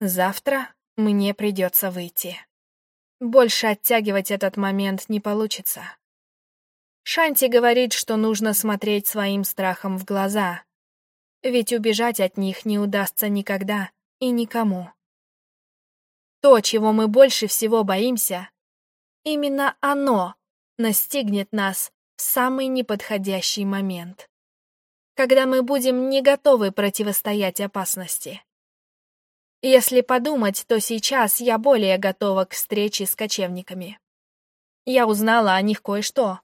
Завтра мне придется выйти. Больше оттягивать этот момент не получится. Шанти говорит, что нужно смотреть своим страхом в глаза, ведь убежать от них не удастся никогда и никому. То, чего мы больше всего боимся, именно оно настигнет нас в самый неподходящий момент, когда мы будем не готовы противостоять опасности. Если подумать, то сейчас я более готова к встрече с кочевниками. Я узнала о них кое-что.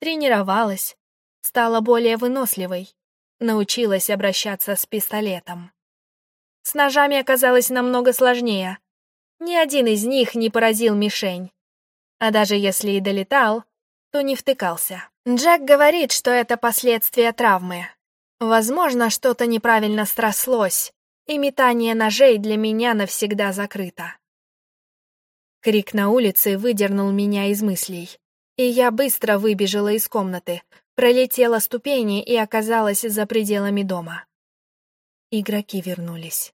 Тренировалась, стала более выносливой, научилась обращаться с пистолетом. С ножами оказалось намного сложнее. Ни один из них не поразил мишень. А даже если и долетал, то не втыкался. Джек говорит, что это последствия травмы. Возможно, что-то неправильно срослось, и метание ножей для меня навсегда закрыто. Крик на улице выдернул меня из мыслей, и я быстро выбежала из комнаты, пролетела ступени и оказалась за пределами дома. Игроки вернулись.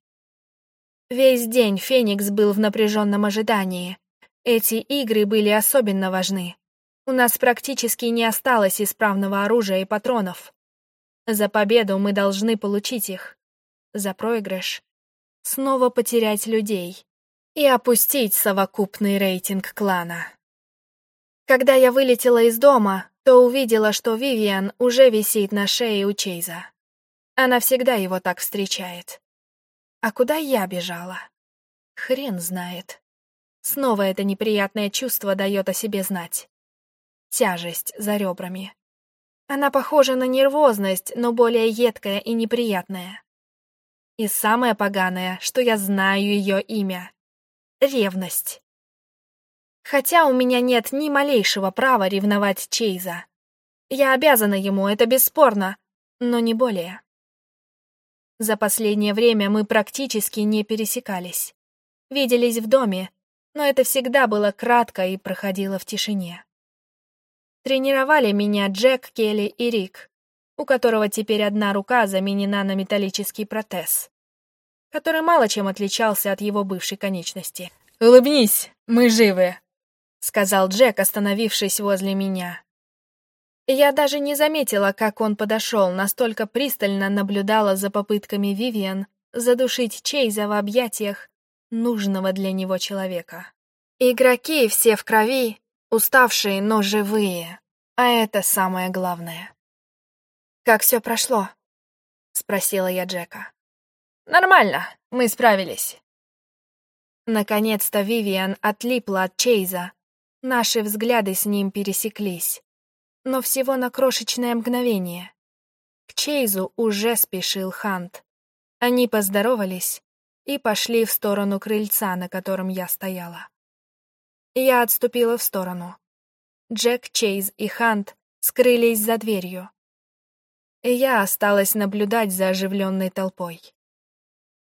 Весь день Феникс был в напряженном ожидании. Эти игры были особенно важны. У нас практически не осталось исправного оружия и патронов. За победу мы должны получить их за проигрыш, снова потерять людей и опустить совокупный рейтинг клана. Когда я вылетела из дома, то увидела, что Вивиан уже висит на шее у Чейза. Она всегда его так встречает. А куда я бежала? Хрен знает. Снова это неприятное чувство дает о себе знать. Тяжесть за ребрами. Она похожа на нервозность, но более едкая и неприятная. И самое поганое, что я знаю ее имя. Ревность. Хотя у меня нет ни малейшего права ревновать Чейза. Я обязана ему, это бесспорно, но не более. За последнее время мы практически не пересекались. Виделись в доме, но это всегда было кратко и проходило в тишине. Тренировали меня Джек, Келли и Рик у которого теперь одна рука заменена на металлический протез, который мало чем отличался от его бывшей конечности. «Улыбнись, мы живы», — сказал Джек, остановившись возле меня. Я даже не заметила, как он подошел, настолько пристально наблюдала за попытками Вивиан задушить Чейза в объятиях нужного для него человека. Игроки все в крови, уставшие, но живые, а это самое главное. «Как все прошло?» — спросила я Джека. «Нормально, мы справились». Наконец-то Вивиан отлипла от Чейза. Наши взгляды с ним пересеклись. Но всего на крошечное мгновение. К Чейзу уже спешил Хант. Они поздоровались и пошли в сторону крыльца, на котором я стояла. Я отступила в сторону. Джек, Чейз и Хант скрылись за дверью и я осталась наблюдать за оживленной толпой.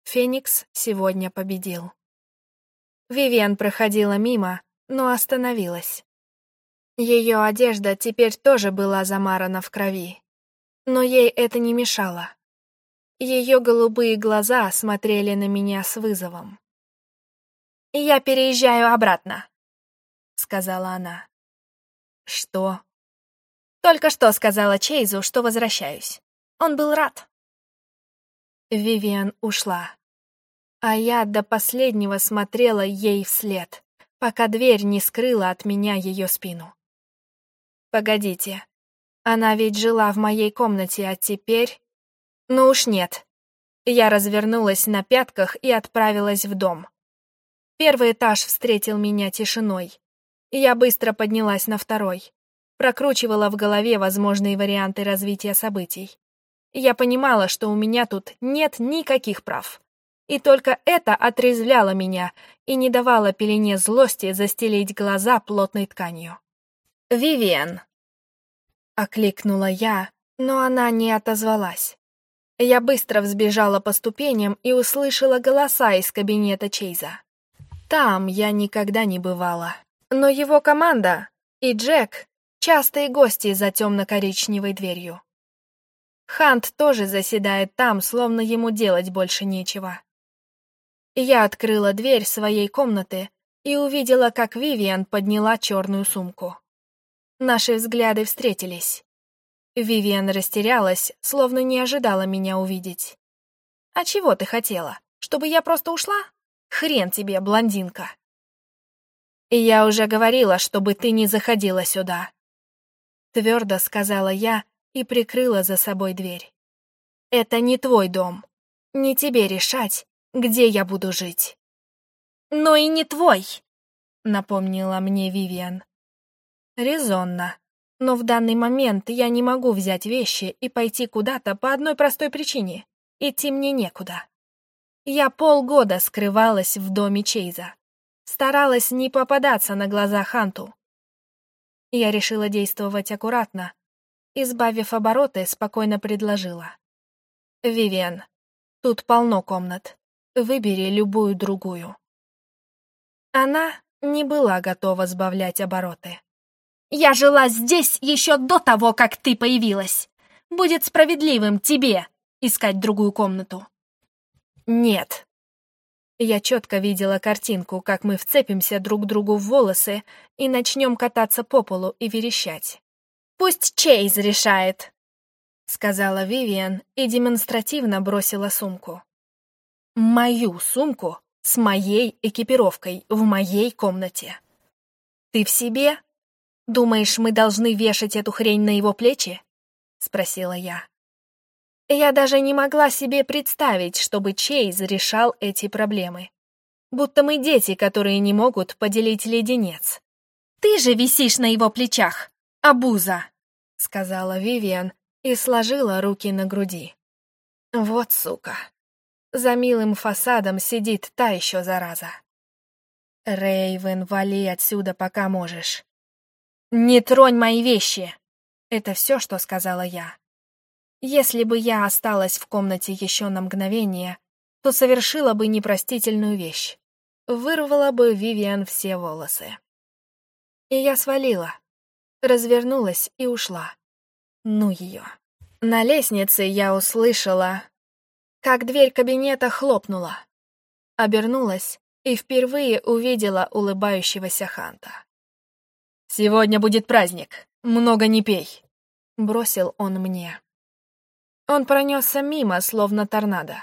Феникс сегодня победил. Вивиан проходила мимо, но остановилась. Ее одежда теперь тоже была замарана в крови, но ей это не мешало. Ее голубые глаза смотрели на меня с вызовом. «Я переезжаю обратно», — сказала она. «Что?» Только что сказала Чейзу, что возвращаюсь. Он был рад. Вивиан ушла. А я до последнего смотрела ей вслед, пока дверь не скрыла от меня ее спину. Погодите, она ведь жила в моей комнате, а теперь... Ну уж нет. Я развернулась на пятках и отправилась в дом. Первый этаж встретил меня тишиной. Я быстро поднялась на второй прокручивала в голове возможные варианты развития событий. Я понимала, что у меня тут нет никаких прав. И только это отрезвляло меня и не давало пелене злости застелить глаза плотной тканью. «Вивиан!» — окликнула я, но она не отозвалась. Я быстро взбежала по ступеням и услышала голоса из кабинета Чейза. Там я никогда не бывала. Но его команда и Джек частые гости за темно-коричневой дверью. Хант тоже заседает там, словно ему делать больше нечего. Я открыла дверь своей комнаты и увидела, как Вивиан подняла черную сумку. Наши взгляды встретились. Вивиан растерялась, словно не ожидала меня увидеть. «А чего ты хотела? Чтобы я просто ушла? Хрен тебе, блондинка!» «И я уже говорила, чтобы ты не заходила сюда», — твердо сказала я и прикрыла за собой дверь. «Это не твой дом. Не тебе решать, где я буду жить». «Но и не твой», — напомнила мне Вивиан. «Резонно. Но в данный момент я не могу взять вещи и пойти куда-то по одной простой причине. Идти мне некуда. Я полгода скрывалась в доме Чейза. Старалась не попадаться на глаза Ханту. Я решила действовать аккуратно. Избавив обороты, спокойно предложила. «Вивиан, тут полно комнат. Выбери любую другую». Она не была готова сбавлять обороты. «Я жила здесь еще до того, как ты появилась. Будет справедливым тебе искать другую комнату». «Нет», я четко видела картинку, как мы вцепимся друг другу в волосы и начнем кататься по полу и верещать. «Пусть Чейз решает», — сказала Вивиан и демонстративно бросила сумку. «Мою сумку с моей экипировкой в моей комнате. Ты в себе? Думаешь, мы должны вешать эту хрень на его плечи?» — спросила я. Я даже не могла себе представить, чтобы Чейз решал эти проблемы. Будто мы дети, которые не могут поделить леденец. «Ты же висишь на его плечах, абуза!» — сказала Вивиан и сложила руки на груди. «Вот сука!» За милым фасадом сидит та еще зараза. Рейвен, вали отсюда, пока можешь. «Не тронь мои вещи!» Это все, что сказала я. Если бы я осталась в комнате еще на мгновение, то совершила бы непростительную вещь. Вырвала бы Вивиан все волосы. И я свалила, развернулась и ушла. Ну ее. На лестнице я услышала, как дверь кабинета хлопнула. Обернулась и впервые увидела улыбающегося Ханта. «Сегодня будет праздник, много не пей», — бросил он мне. Он пронесся мимо, словно торнадо.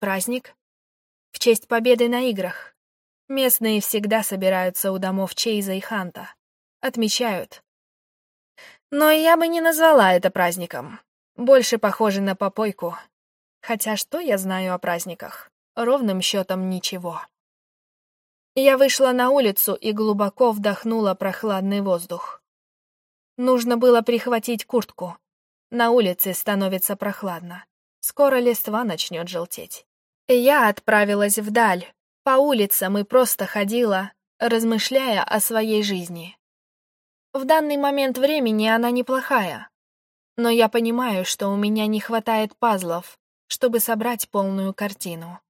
Праздник? В честь победы на играх. Местные всегда собираются у домов Чейза и Ханта. Отмечают. Но я бы не назвала это праздником. Больше похоже на попойку. Хотя что я знаю о праздниках? Ровным счетом ничего. Я вышла на улицу и глубоко вдохнула прохладный воздух. Нужно было прихватить куртку. На улице становится прохладно. Скоро листва начнет желтеть. Я отправилась вдаль. По улицам и просто ходила, размышляя о своей жизни. В данный момент времени она неплохая. Но я понимаю, что у меня не хватает пазлов, чтобы собрать полную картину.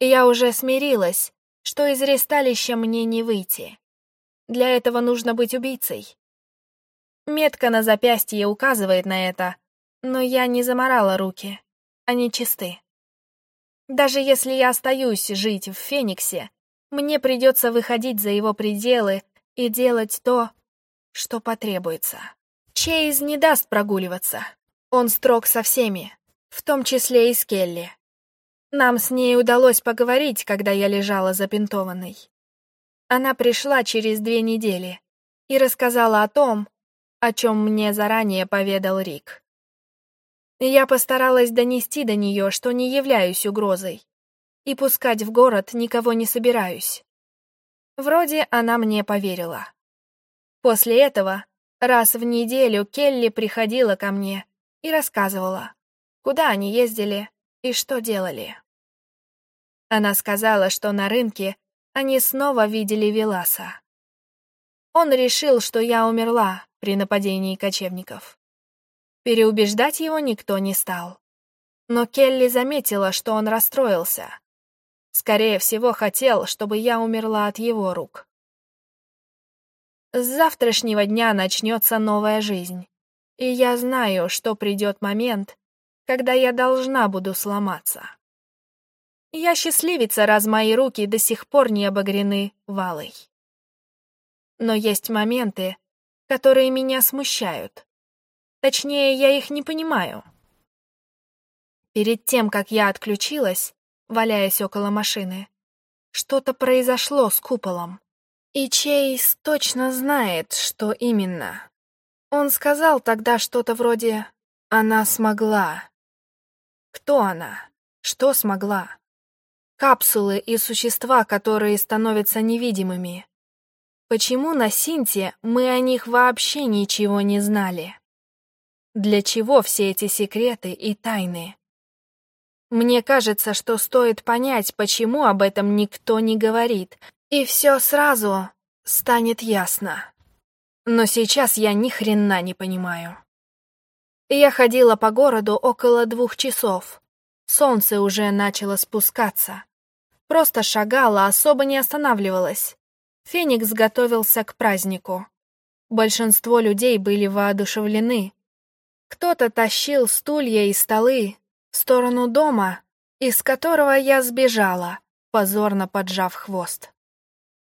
Я уже смирилась, что из ресталища мне не выйти. Для этого нужно быть убийцей. Метка на запястье указывает на это, но я не заморала руки. Они чисты. Даже если я остаюсь жить в Фениксе, мне придется выходить за его пределы и делать то, что потребуется. Чейз не даст прогуливаться. Он строг со всеми, в том числе и с Келли. Нам с ней удалось поговорить, когда я лежала запинтованной. Она пришла через две недели и рассказала о том, о чем мне заранее поведал Рик. Я постаралась донести до нее, что не являюсь угрозой, и пускать в город никого не собираюсь. Вроде она мне поверила. После этого раз в неделю Келли приходила ко мне и рассказывала, куда они ездили и что делали. Она сказала, что на рынке они снова видели Веласа. Он решил, что я умерла, при нападении кочевников. Переубеждать его никто не стал. Но Келли заметила, что он расстроился. Скорее всего, хотел, чтобы я умерла от его рук. С завтрашнего дня начнется новая жизнь, и я знаю, что придет момент, когда я должна буду сломаться. Я счастливица, раз мои руки до сих пор не обогрены валой. Но есть моменты, которые меня смущают. Точнее, я их не понимаю. Перед тем, как я отключилась, валяясь около машины, что-то произошло с куполом. И Чейз точно знает, что именно. Он сказал тогда что-то вроде «Она смогла». Кто она? Что смогла? Капсулы и существа, которые становятся невидимыми. Почему на Синте мы о них вообще ничего не знали? Для чего все эти секреты и тайны? Мне кажется, что стоит понять, почему об этом никто не говорит, и все сразу станет ясно. Но сейчас я ни хрена не понимаю. Я ходила по городу около двух часов. Солнце уже начало спускаться. Просто шагала, особо не останавливалась. Феникс готовился к празднику. Большинство людей были воодушевлены. Кто-то тащил стулья и столы в сторону дома, из которого я сбежала, позорно поджав хвост.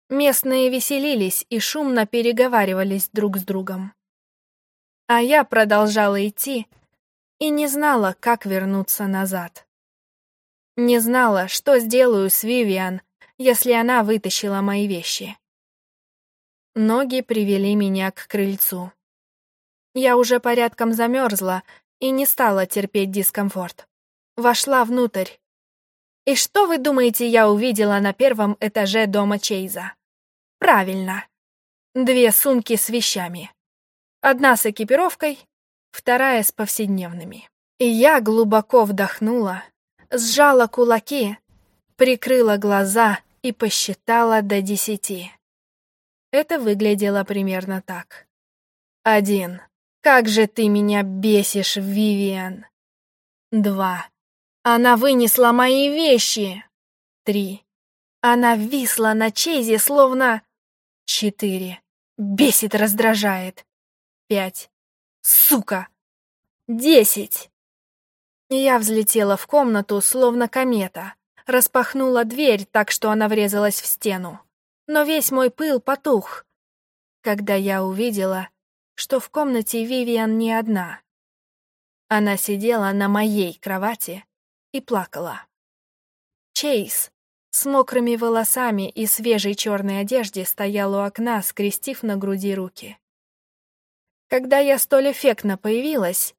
Местные веселились и шумно переговаривались друг с другом. А я продолжала идти и не знала, как вернуться назад. Не знала, что сделаю с Вивиан, если она вытащила мои вещи. Ноги привели меня к крыльцу. Я уже порядком замерзла и не стала терпеть дискомфорт. Вошла внутрь. И что вы думаете, я увидела на первом этаже дома Чейза? Правильно. Две сумки с вещами. Одна с экипировкой, вторая с повседневными. И я глубоко вдохнула, сжала кулаки, прикрыла глаза и посчитала до десяти. Это выглядело примерно так. Один. Как же ты меня бесишь, Вивиан. Два. Она вынесла мои вещи. Три. Она висла на Чейзе, словно... Четыре. Бесит, раздражает. Пять. Сука. Десять. Я взлетела в комнату, словно комета. Распахнула дверь так, что она врезалась в стену но весь мой пыл потух, когда я увидела, что в комнате Вивиан не одна. Она сидела на моей кровати и плакала. Чейз с мокрыми волосами и свежей черной одежде стоял у окна, скрестив на груди руки. Когда я столь эффектно появилась,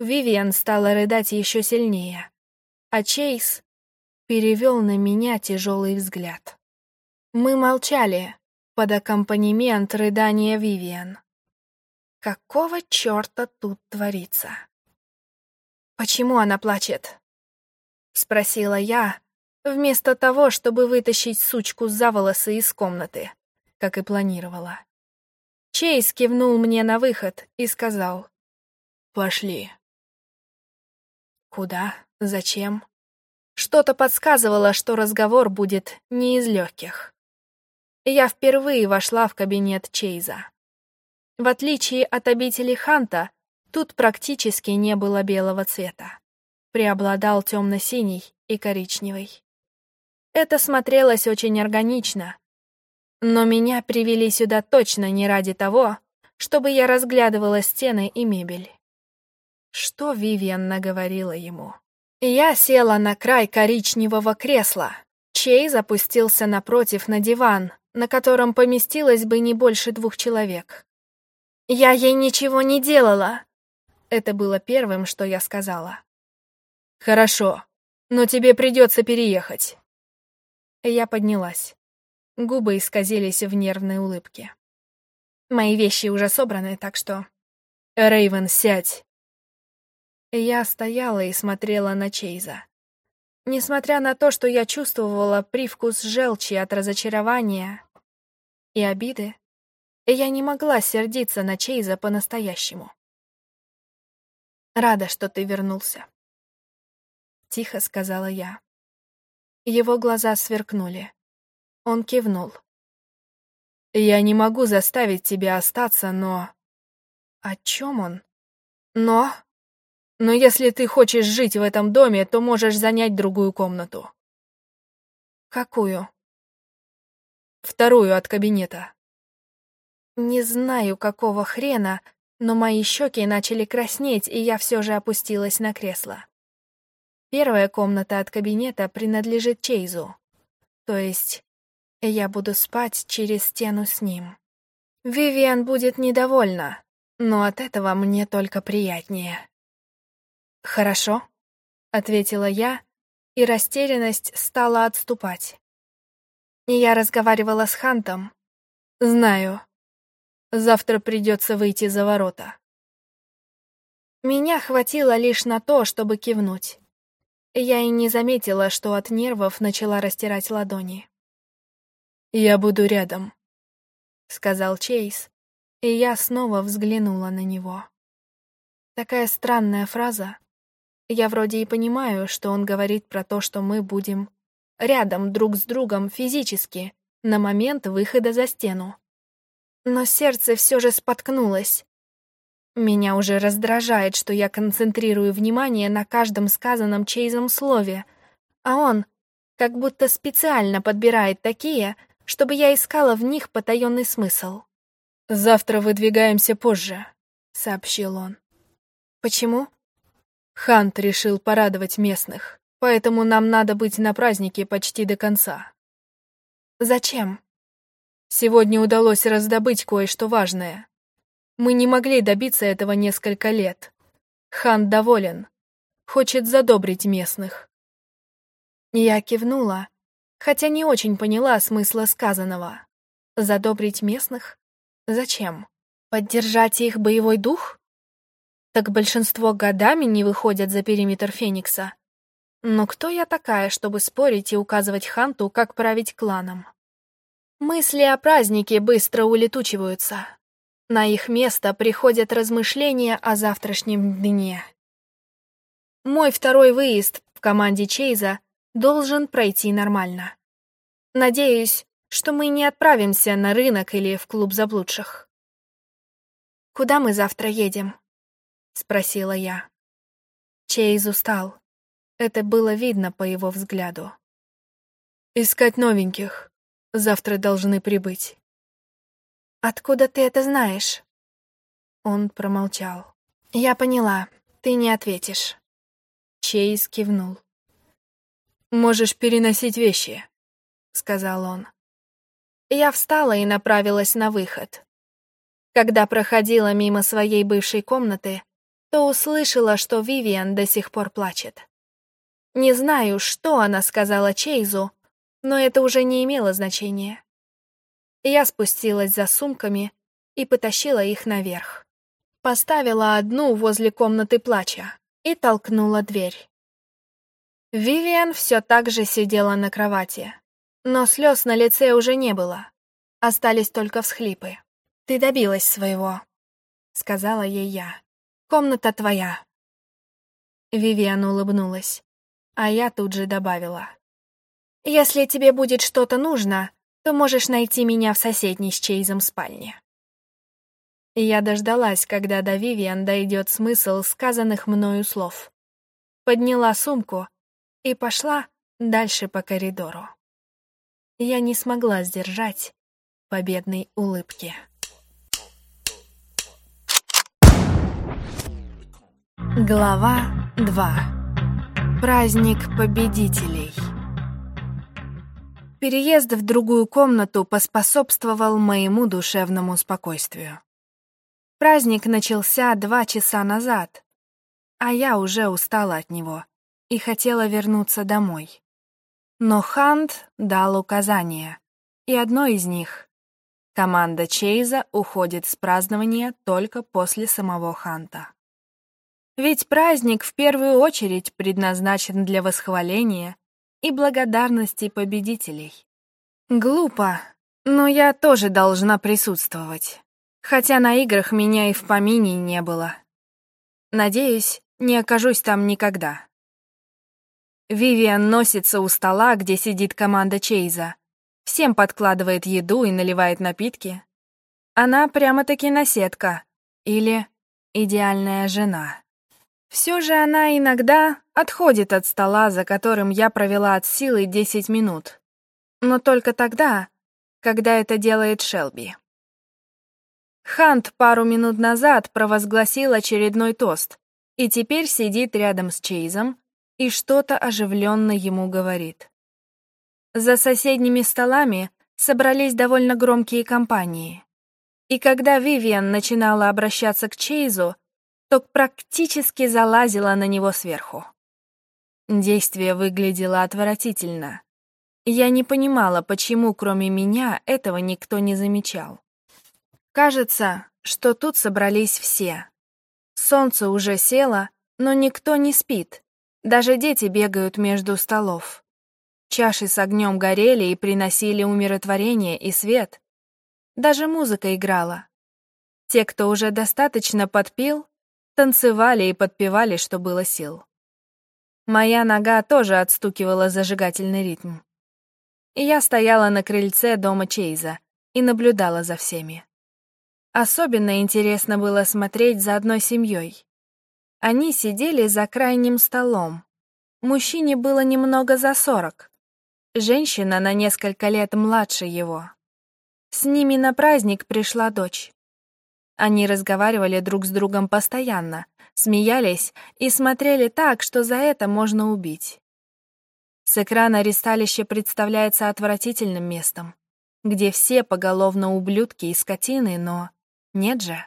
Вивиан стала рыдать еще сильнее, а Чейз перевел на меня тяжелый взгляд. Мы молчали под аккомпанемент рыдания Вивиан. Какого черта тут творится? Почему она плачет? Спросила я, вместо того, чтобы вытащить сучку за волосы из комнаты, как и планировала. Чейз кивнул мне на выход и сказал «Пошли». Куда? Зачем? Что-то подсказывало, что разговор будет не из легких я впервые вошла в кабинет Чейза. В отличие от обители Ханта, тут практически не было белого цвета. Преобладал темно-синий и коричневый. Это смотрелось очень органично. Но меня привели сюда точно не ради того, чтобы я разглядывала стены и мебель. Что Вивиан наговорила ему? Я села на край коричневого кресла. Чей запустился напротив на диван, на котором поместилось бы не больше двух человек. «Я ей ничего не делала!» Это было первым, что я сказала. «Хорошо, но тебе придется переехать». Я поднялась. Губы исказились в нервной улыбке. Мои вещи уже собраны, так что... Рейвен, сядь. Я стояла и смотрела на Чейза. Несмотря на то, что я чувствовала привкус желчи от разочарования, и обиды, я не могла сердиться на Чейза по-настоящему. «Рада, что ты вернулся», — тихо сказала я. Его глаза сверкнули. Он кивнул. «Я не могу заставить тебя остаться, но...» «О чем он?» «Но...» «Но если ты хочешь жить в этом доме, то можешь занять другую комнату. Какую? Вторую от кабинета. Не знаю, какого хрена, но мои щеки начали краснеть, и я все же опустилась на кресло. Первая комната от кабинета принадлежит Чейзу. То есть я буду спать через стену с ним. Вивиан будет недовольна, но от этого мне только приятнее. «Хорошо», — ответила я, и растерянность стала отступать. Я разговаривала с Хантом. Знаю. Завтра придется выйти за ворота. Меня хватило лишь на то, чтобы кивнуть. Я и не заметила, что от нервов начала растирать ладони. «Я буду рядом», — сказал Чейз, и я снова взглянула на него. Такая странная фраза. Я вроде и понимаю, что он говорит про то, что мы будем рядом друг с другом физически на момент выхода за стену. Но сердце все же споткнулось. Меня уже раздражает, что я концентрирую внимание на каждом сказанном Чейзом слове, а он как будто специально подбирает такие, чтобы я искала в них потаенный смысл. «Завтра выдвигаемся позже», — сообщил он. «Почему?» Хант решил порадовать местных, поэтому нам надо быть на празднике почти до конца. «Зачем?» Сегодня удалось раздобыть кое-что важное. Мы не могли добиться этого несколько лет. Хан доволен, хочет задобрить местных. Я кивнула, хотя не очень поняла смысла сказанного. Задобрить местных? Зачем? Поддержать их боевой дух? Так большинство годами не выходят за периметр Феникса. Но кто я такая, чтобы спорить и указывать Ханту, как править кланом? Мысли о празднике быстро улетучиваются. На их место приходят размышления о завтрашнем дне. Мой второй выезд в команде Чейза должен пройти нормально. Надеюсь, что мы не отправимся на рынок или в клуб заблудших. «Куда мы завтра едем?» — спросила я. Чейз устал. Это было видно по его взгляду. «Искать новеньких. Завтра должны прибыть». «Откуда ты это знаешь?» Он промолчал. «Я поняла. Ты не ответишь». Чейз кивнул. «Можешь переносить вещи», — сказал он. Я встала и направилась на выход. Когда проходила мимо своей бывшей комнаты, то услышала, что Вивиан до сих пор плачет. Не знаю, что она сказала Чейзу, но это уже не имело значения. Я спустилась за сумками и потащила их наверх. Поставила одну возле комнаты плача и толкнула дверь. Вивиан все так же сидела на кровати, но слез на лице уже не было. Остались только всхлипы. «Ты добилась своего», — сказала ей я. «Комната твоя». Вивиан улыбнулась, а я тут же добавила. «Если тебе будет что-то нужно, то можешь найти меня в соседней с Чейзом спальне». Я дождалась, когда до Вивиан дойдет смысл сказанных мною слов. Подняла сумку и пошла дальше по коридору. Я не смогла сдержать победной улыбки. Глава 2. Праздник победителей. Переезд в другую комнату поспособствовал моему душевному спокойствию. Праздник начался два часа назад, а я уже устала от него и хотела вернуться домой. Но Хант дал указания, и одно из них — команда Чейза уходит с празднования только после самого Ханта. Ведь праздник в первую очередь предназначен для восхваления и благодарности победителей. Глупо, но я тоже должна присутствовать. Хотя на играх меня и в помине не было. Надеюсь, не окажусь там никогда. Вивиан носится у стола, где сидит команда Чейза. Всем подкладывает еду и наливает напитки. Она прямо-таки наседка. Или идеальная жена. Все же она иногда отходит от стола, за которым я провела от силы 10 минут, но только тогда, когда это делает Шелби. Хант пару минут назад провозгласил очередной тост и теперь сидит рядом с Чейзом и что-то оживленно ему говорит. За соседними столами собрались довольно громкие компании. И когда Вивиан начинала обращаться к Чейзу, то практически залазила на него сверху. Действие выглядело отвратительно. Я не понимала, почему кроме меня этого никто не замечал. Кажется, что тут собрались все. Солнце уже село, но никто не спит. Даже дети бегают между столов. Чаши с огнем горели и приносили умиротворение и свет. Даже музыка играла. Те, кто уже достаточно подпил, танцевали и подпевали, что было сил. Моя нога тоже отстукивала зажигательный ритм. И я стояла на крыльце дома Чейза и наблюдала за всеми. Особенно интересно было смотреть за одной семьей. Они сидели за крайним столом. Мужчине было немного за сорок. Женщина на несколько лет младше его. С ними на праздник пришла дочь. Они разговаривали друг с другом постоянно, смеялись и смотрели так, что за это можно убить. С экрана ресталище представляется отвратительным местом, где все поголовно ублюдки и скотины, но нет же.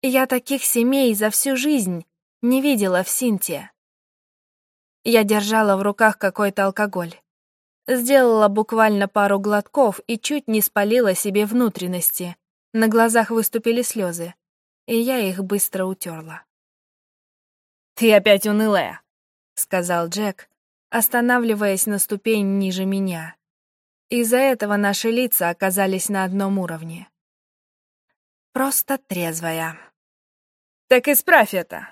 Я таких семей за всю жизнь не видела в Синте. Я держала в руках какой-то алкоголь. Сделала буквально пару глотков и чуть не спалила себе внутренности. На глазах выступили слезы, и я их быстро утерла. «Ты опять унылая», — сказал Джек, останавливаясь на ступень ниже меня. Из-за этого наши лица оказались на одном уровне. Просто трезвая. Так исправь это.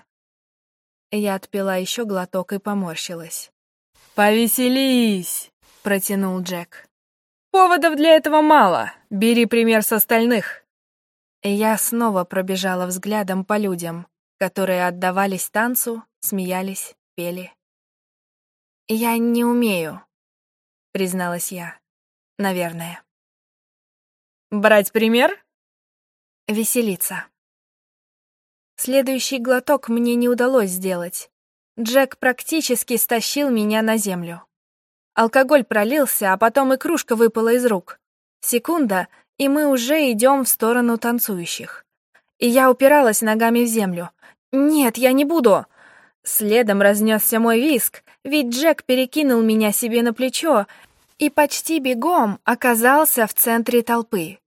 Я отпила еще глоток и поморщилась. «Повеселись!» — протянул Джек. «Поводов для этого мало. Бери пример с остальных». Я снова пробежала взглядом по людям, которые отдавались танцу, смеялись, пели. «Я не умею», — призналась я. «Наверное». «Брать пример?» веселиться. Следующий глоток мне не удалось сделать. Джек практически стащил меня на землю. Алкоголь пролился, а потом и кружка выпала из рук. Секунда, и мы уже идем в сторону танцующих. И я упиралась ногами в землю. «Нет, я не буду!» Следом разнесся мой виск, ведь Джек перекинул меня себе на плечо и почти бегом оказался в центре толпы.